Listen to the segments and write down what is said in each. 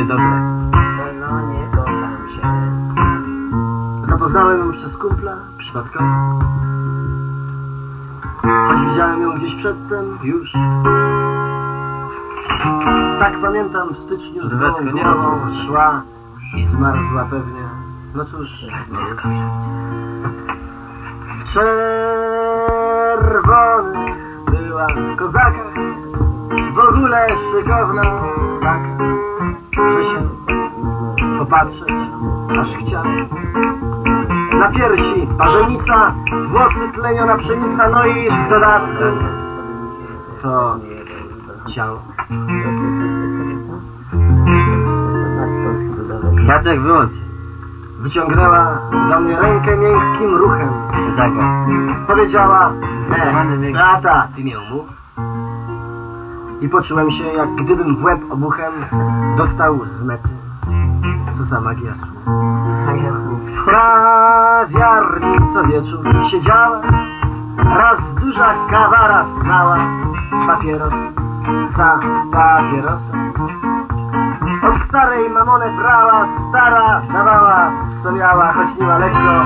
Jest dobre. No nie kocham się. Zapoznałem ją przez kumpla, przypadkowo. Choć widziałem ją gdzieś przedtem, już. Tak pamiętam, w styczniu z nie głową rób. szła i zmarzła pewnie. No cóż, w czerwonych była w kozakach, w ogóle szykowna taka, że się popatrzeć aż chciałem. Na piersi parzenica, włosy tleniona pszenica, no i w dodatku to ciało. Jacek, wyłącz. Wyciągnęła do mnie rękę miękkim ruchem. Zaga. Powiedziała, e, tata, ty mnie umów. I poczułem się, jak gdybym w łeb obuchem dostał z mety. Co za magia słów. W kawiarni co wieczór siedziała, raz duża kawa, raz mała, papieros za papierosem. Od starej mamonę brała, stara dawała, co miała, choć miała lekko,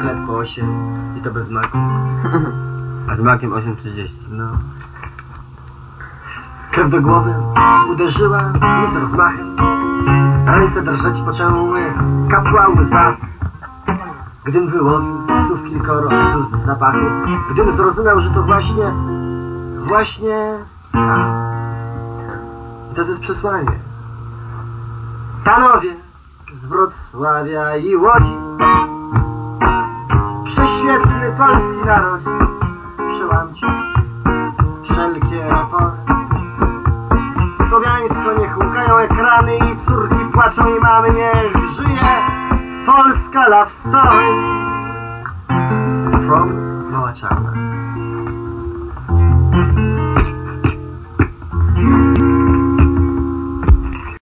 chleb po osiem i to bez maku. A z makiem 8.30. No. Krew do głowy uderzyła mi z rozmachem. Ręce drżeć poczęły, kapła łza. Gdym wyłowił słów kilkoro z zapachu, gdym zrozumiał, że to właśnie, właśnie ta. I to jest przesłanie. Panowie z Wrocławia i Łodzi, prześwietny polski narodzin, przełamcie wszelkie opory. Słowiańsko niech łukają ekrany i córki płaczą i mamy niech żyje Polska love story from Mała Czarna.